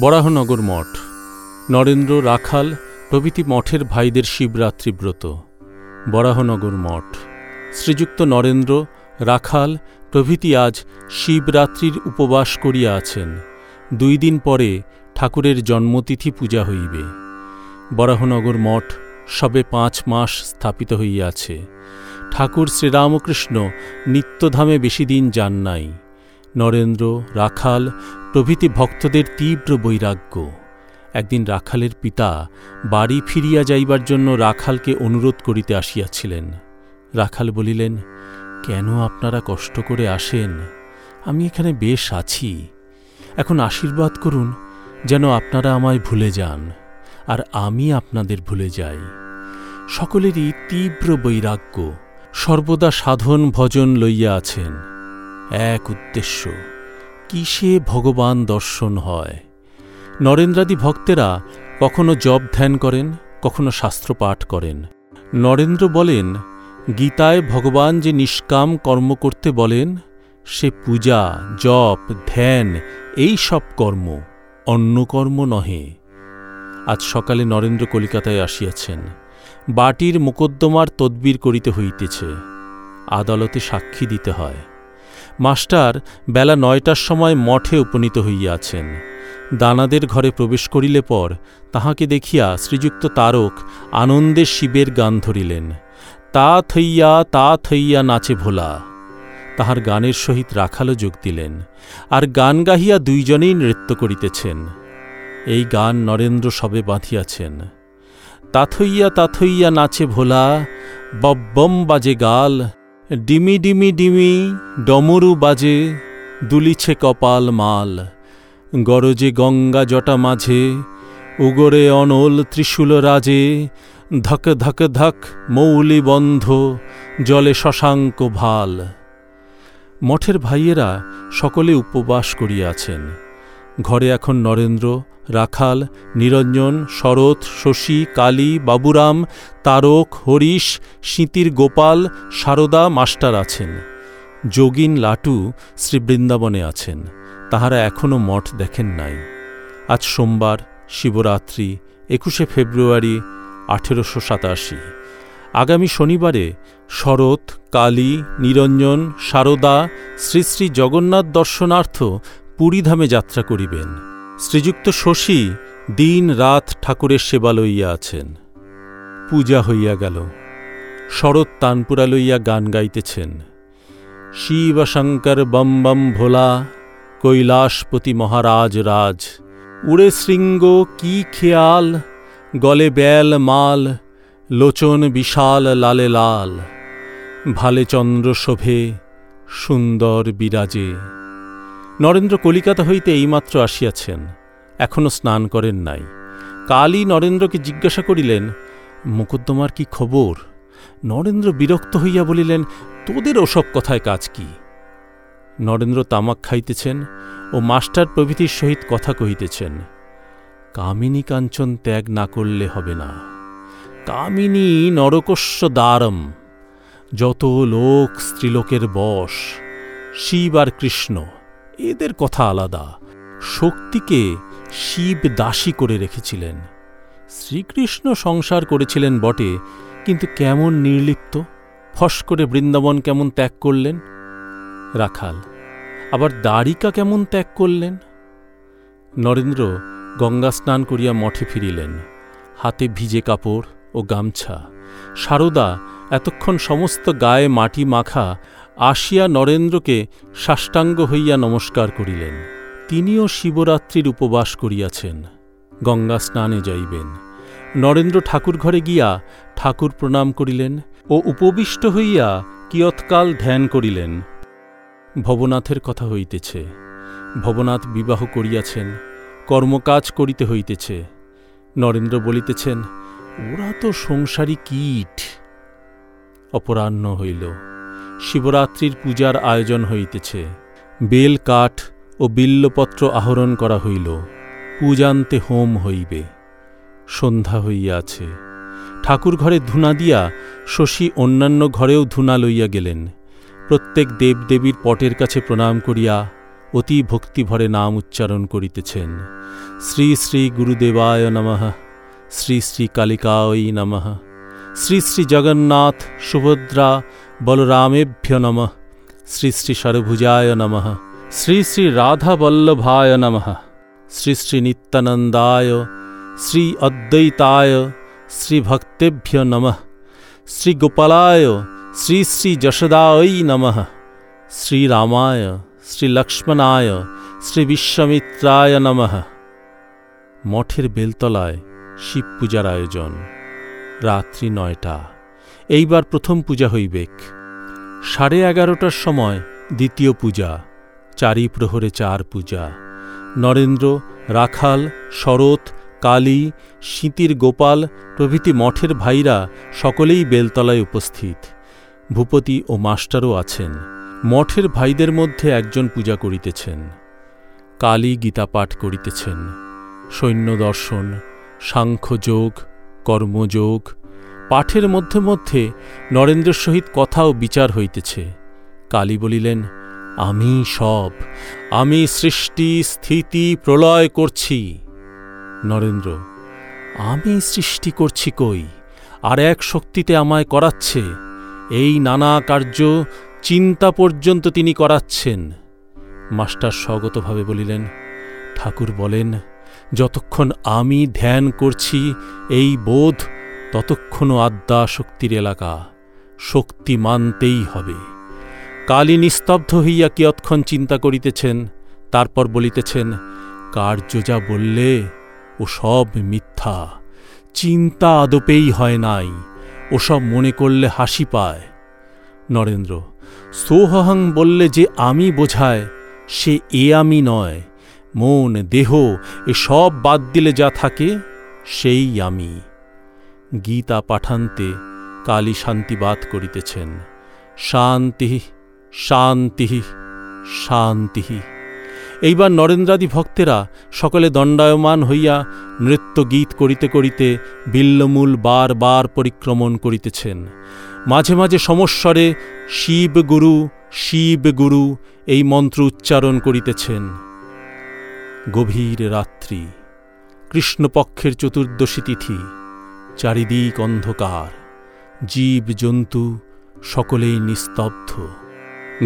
বরাহনগর মঠ। নরেন্দ্র রাখাল প্রভৃতি মঠের ভাইদের শিবরাত্রি ব্রত। বরাহনগর মঠ। শ্রীযুক্ত নরেন্দ্র রাখাল প্রভৃতি আজ শিবরাত্রির উপবাস করিয়া আছেন। দুই দিন পরে ঠাকুরের জন্মতিথি পূজা হইবে। বরাহনগর মঠ সবে পাঁচ মাস স্থাপিত হইয়াছে। ঠাকুর শ্রীরামকৃষ্ণ নিত্যধামে বেশি দিন যান নাই। নরেন্দ্র, রাখাল প্রভৃতি ভক্তদের তীব্র বৈরাগ্য। একদিন রাখালের পিতা বাড়ি ফিরিয়া যাইবার জন্য রাখালকে অনুরোধ করিতে আসিয়াছিলেন। রাখাল বলিলেন, কেন আপনারা কষ্ট করে আসেন? আমি এখানে বেশ আছি। এখন আশীর্বাদ করুন যেন আপনারা আমায় ভুলে যান, আর আমি আপনাদের ভুলে যাই। সকলেরই তীব্র বৈরাগ্য। সর্বদা সাধন ভজন লইয়া আছেন। এক উদ্দেশ্য। কিসে ভগবান দর্শন হয়? নরেন্দ্রাদি ভক্তেরা কখনো জপ ধ্যান করেন, কখনো শাস্ত্র পাঠ করেন। নরেন্দ্র বলেন, গীতায় ভগবান যে নিষ্কাম কর্ম করতে বলেন, সে পূজা, জপ, ধ্যান, এই সব কর্ম, অন্য কর্ম নহে। আজ সকালে নরেন্দ্র কলিকাতায় আসিয়াছেন। বাটির মোকদ্দমার তদবির করিতে হইতেছে। আদালতে সাক্ষী দিতে হয়। মাস্টার বেলা নয়টার সময় মঠে উপনীত হইয়াছেন। দানাদের ঘরে প্রবেশ করিলে পর তাহাকে দেখিয়া শ্রীযুক্ত তারক আনন্দে শিবের গান ধরিলেন। তা থইয়া তা থইয়া নাচে ভোলা। তাহার গানের সহিত রাখালও যোগ দিলেন। আর গান গাহিয়া দুইজনেই নৃত্য করিতেছেন। এই গান নরেন্দ্র সবে বাঁধিয়াছেন। তাথইয়া তাথইয়া নাচে ভোলা, বব্বম বাজে গাল। ডিমি ডিমি ডিমি, ডমরু বাজে, দুলিছে কপাল মাল। গরজে গঙ্গা জটা মাঝে, উগরে অনল ত্রিশূল রাজে। ধক ধক ধক, মৌলি বন্ধ, জলে শশাঙ্ক ভালো। মঠের ভাইয়েরা সকলে উপবাস করিয়াছেন। ঘরে এখন নরেন্দ্র রাখাল, নিরঞ্জন, শরৎ, শশী, কালী, বাবুরাম, তারক, হরিশ শীতির গোপাল, সারদা মাস্টার আছেন। যোগিন লাটু শ্রীবৃন্দাবনে আছেন। তাহারা এখনও মঠ দেখেন নাই। আজ সোমবার, শিবরাত্রি, একুশে ফেব্রুয়ারি, আঠেরোশো সাতাশি। আগামী শনিবারে শরৎ, কালী, নিরঞ্জন, সারদা, শ্রী শ্রী জগন্নাথ দর্শনার্থ পুরীধামে যাত্রা করিবেন। শ্রীযুক্ত শশী দিন রাত ঠাকুরের সেবা লইয়া আছেন। পূজা হইয়া গেল। শরৎ তানপুরা লইয়া গান গাইতেছেন। শিব শঙ্কর বম বম ভোলা, কৈলাসপতি মহারাজ রাজ। উড়ে শৃঙ্গ কি খেয়াল? গলে বেল মাল, লোচন বিশাল লালে লাল। ভালে চন্দ্র শোভে, সুন্দর বিরাজে। নরেন্দ্র কলিকাতা হইতে এইমাত্র আসিয়াছেন এখনও স্নান করেন নাই। কালই নরেন্দ্রকে জিজ্ঞাসা করিলেন মুকদ্দমার কি খবর? নরেন্দ্র বিরক্ত হইয়া বলিলেন, তোদের ওসব কথায় কাজ কি? নরেন্দ্র তামাক খাইতেছেন ও মাস্টার প্রভৃতির সহিত কথা কহিতেছেন, কামিনী কাঞ্চন ত্যাগ না করলে হবে না। কামিনী নরকস্য দ্বারম। যত লোক স্ত্রীলোকের বশ, শিব আর কৃষ্ণ। এদের কথা আলাদা। শক্তিকে শিব দাসী করে রেখেছিলেন। শ্রীকৃষ্ণ সংসার করেছিলেন বটে, কিন্তু কেমন নির্লিপ্ত? ফস করে বৃন্দাবন কেমন ত্যাগ করলেন? রাখাল, আবার দ্বারিকা কেমন ত্যাগ করলেন? নরেন্দ্র গঙ্গা স্নান করিয়া মঠে ফিরিলেন। হাতে ভিজে কাপড় ও গামছা। সারদা এতক্ষণ সমস্ত গায়ে মাটি মাখা আসিয়া নরেন্দ্রকে সাষ্টাঙ্গ হইয়া নমস্কার করিলেন। তিনিও শিবরাত্রির উপবাস করিয়াছেন। গঙ্গা স্নানে যাইবেন। নরেন্দ্র ঠাকুর ঘরে গিয়া ঠাকুর প্রণাম করিলেন ও উপবিষ্ট হইয়া কিয়ৎকাল ধ্যান করিলেন। ভবনাথের কথা হইতেছে। ভবনাথ বিবাহ করিয়াছেন, কর্মকাজ করিতে হইতেছে। নরেন্দ্র বলিতেছেন, ওরা তো সংসারী কীট। অপরাহ্ন হইল। শিবরাত্রির পূজার আয়োজন হইতেছে। বেল কাঠ ও বিল্লপত্র আহরণ করা হইল। পূজান্তে হোম হইবে। সন্ধ্যা হইয়াছে। ঠাকুর ঘরে ধুনা দিয়া শশী অন্যান্য ঘরেও ধুনা লইয়া গেলেন। প্রত্যেক দেবদেবীর পটের কাছে প্রণাম করিয়া অতি ভক্তিভরে নাম উচ্চারণ করিতেছেন। শ্রী শ্রী গুরুদেবায় নমঃ। শ্রী শ্রী কালিকায় নমঃ। শ্রী শ্রী জগন্নাথ সুভদ্রা বলরামেভ্য নমঃ। শ্রী শ্রী সরভুজায় নমঃ। শ্রী শ্রী রাধাবল্লভায় নমঃ। শ্রী শ্রী নিত্যানন্দায়। শ্রী অদ্বৈতায়। শ্রীভক্তেভ্য নমঃ। শ্রীগোপালায় শ্রী শ্রী যশোদায় নমঃ। শ্রীরামায় শ্রীলক্ষ্মণায় শ্রী বিশ্বমিত্রায় নমঃ। মঠের বেলতলায় শিব পূজার আয়োজন। রাত্রি নয়টা। এইবার প্রথম পূজা হইবেক। সাড়ে এগারোটার সময় দ্বিতীয় পূজা চারি প্রহরে চার পূজা। নরেন্দ্র, রাখাল, শরৎ, কালী শীতির গোপাল প্রভৃতি মঠের ভাইরা সকলেই বেলতলায় উপস্থিত। ভূপতি ও মাস্টারও আছেন। মঠের ভাইদের মধ্যে একজন পূজা করিতেছেন। কালী গীতা পাঠ করিতেছেন। সৈন্য দর্শন সাংখ্যযোগ কর্মযোগ। পাঠের মধ্যে মধ্যে নরেন্দ্রের সহিত কথাও বিচার হইতেছে। কালী বলিলেন, আমি সব, আমি সৃষ্টি, স্থিতি, প্রলয় করছি। নরেন্দ্র, আমি সৃষ্টি করছি কই? আর এক শক্তিতে আমায় করাচ্ছে। এই নানা কার্য চিন্তা পর্যন্ত তিনি করাচ্ছেন। মাস্টার স্বগতভাবে বলিলেন, ঠাকুর বলেন যতক্ষণ আমি ধ্যান করছি, এই বোধ ততক্ষণও আদ্যা শক্তির এলাকা, শক্তি মানতেই হবে। কালী নিস্তব্ধ হইয়া কিয়ৎক্ষণ চিন্তা করিতেছেন, তারপর বলিতেছেন, কার্য যা বললে, ও সব মিথ্যা, চিন্তা আদপেই হয় নাই ওসব মনে করলে হাসি পায়। নরেন্দ্র, সোহহং বললে যে আমি বোঝায়, সে এ আমি নয়। মন, দেহ এ সব বাদ দিলে যা থাকে, সেই আমি। গীতা পাঠান্তে কালী শান্তিবাদ করিতেছেন। শান্তি শান্তি শান্তি। এইবার নরেন্দ্রাদি ভক্তেরা সকলে দণ্ডায়মান হইয়া নৃত্য গীত করিতে করিতে বিল্লমূল বার বার পরিক্রমণ করিতেছেন। মাঝে মাঝে সমস্বরে, শিব গুরু শিব গুরু এই মন্ত্র উচ্চারণ করিতেছেন। গভীর রাত্রি, কৃষ্ণপক্ষের চতুর্দশী তিথি, চারিদিক অন্ধকার জীব জন্তু সকলেই নিস্তব্ধ।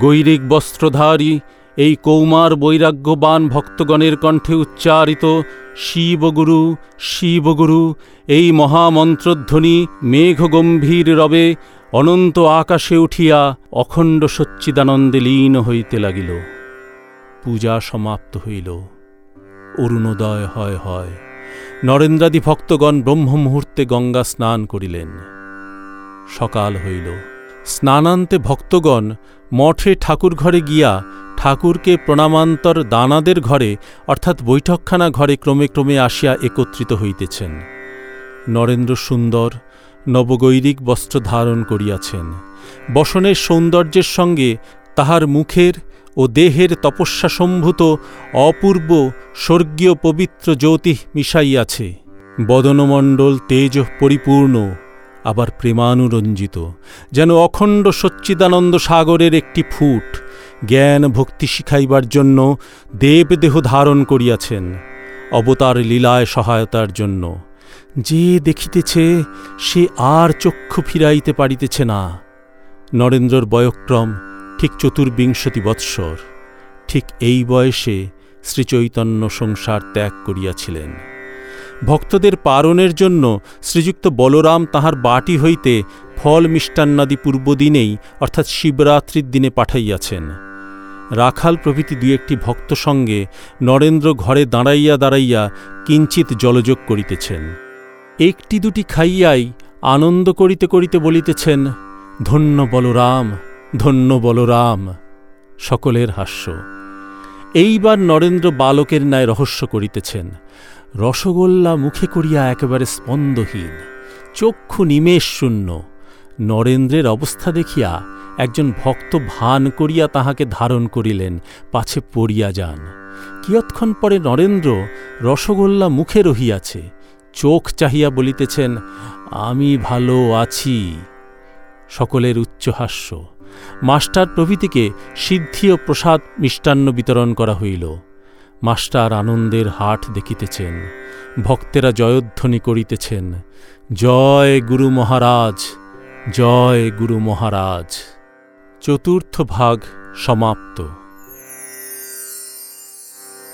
গৈরিক বস্ত্রধারী এই কৌমার বৈরাগ্যবান ভক্তগণের কণ্ঠে উচ্চারিত, শিবগুরু শিবগুরু, এই মহামন্ত্রধ্বনি মেঘগম্ভীর রবে অনন্ত আকাশে উঠিয়া অখণ্ড সচ্চিদানন্দে লীন হইতে লাগিল। পূজা সমাপ্ত হইল। অরুণোদয় হয় হয়। নরেন্দ্রাদি ভক্তগণ ব্রহ্ম মুহূর্তে গঙ্গা স্নান করিলেন। সকাল হইল। স্নানান্তে ভক্তগণ মঠে ঠাকুর ঘরে গিয়া ঠাকুরকে প্রণামান্তর দানাদের ঘরে, অর্থাৎ বৈঠকখানা ঘরে ক্রমে ক্রমে আসিয়া একত্রিত হইতেছেন। নরেন্দ্র সুন্দর নবগৈরিক বস্ত্র ধারণ করিয়াছেন। বসনের সৌন্দর্যের সঙ্গে তাহার মুখের ও দেহের তপস্যাসম্ভূত অপূর্ব স্বর্গীয় পবিত্র জ্যোতি মিশাইয়াছে। বদনমণ্ডল তেজ পরিপূর্ণ, আবার প্রেমানুরঞ্জিত, যেন অখণ্ড সচ্চিদানন্দ সাগরের একটি ফুট, জ্ঞান ভক্তি শিখাইবার জন্য দেবদেহ ধারণ করিয়াছেন, অবতার লীলায় সহায়তার জন্য। যে দেখিতেছে, সে আর চক্ষু ফিরাইতে পারিতেছে না। নরেন্দ্রর বয়ক্রম ঠিক চতুর্বিংশতি বৎসর, ঠিক এই বয়সে শ্রীচৈতন্য সংসার ত্যাগ করিয়াছিলেন। ভক্তদের পারণের জন্য শ্রীযুক্ত বলরাম তাহার বাটি হইতে ফল মিষ্টান্নাদি পূর্বদিনেই অর্থাৎ শিবরাত্রির দিনে পাঠাইয়াছেন। রাখাল প্রভৃতি দুই একটি ভক্ত সঙ্গে নরেন্দ্র ঘরে দাঁড়াইয়া দাঁড়াইয়া কিঞ্চিত জলযোগ করিতেছেন। একটি দুটি খাইয়াই আনন্দ করিতে করিতে বলিতেছেন, ধন্য বলরাম ধন্য বলরাম, সকলের হাস্য। এইবার নরেন্দ্র বালকের ন্যায় রহস্য করিতেছেন। রসগোল্লা মুখে করিয়া একেবারে স্পন্দহীন, চক্ষু নিমেষ শূন্য। নরেন্দ্রের অবস্থা দেখিয়া একজন ভক্ত ভান করিয়া তাহাকে ধারণ করিলেন, পাছে পড়িয়া যান। কিয়ৎক্ষণ পরে নরেন্দ্র রসগোল্লা মুখে রহিয়াছে, চোখ চাহিয়া বলিতেছেন, আমি ভালো আছি। সকলের উচ্চহাস্য মাস্টার প্রভৃতিকে সিদ্ধি ও প্রসাদ মিষ্টান্ন বিতরণ করা হইল। মাস্টার আনন্দের হাট দেখিতেছেন, ভক্তেরা জয়ধ্বনি করিতেছেন, জয় গুরু মহারাজ, জয় গুরু মহারাজ। চতুর্থ ভাগ সমাপ্ত।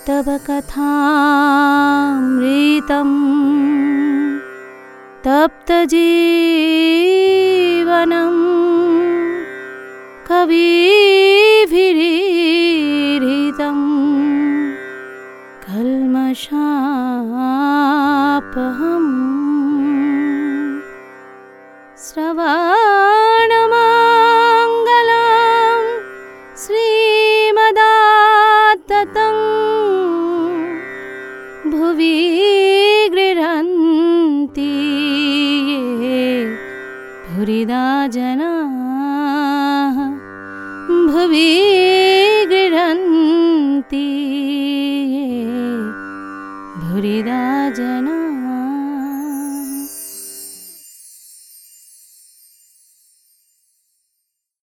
তব কথামৃতম তপ্তজীবনম कविभिरीरितं कल्मशाप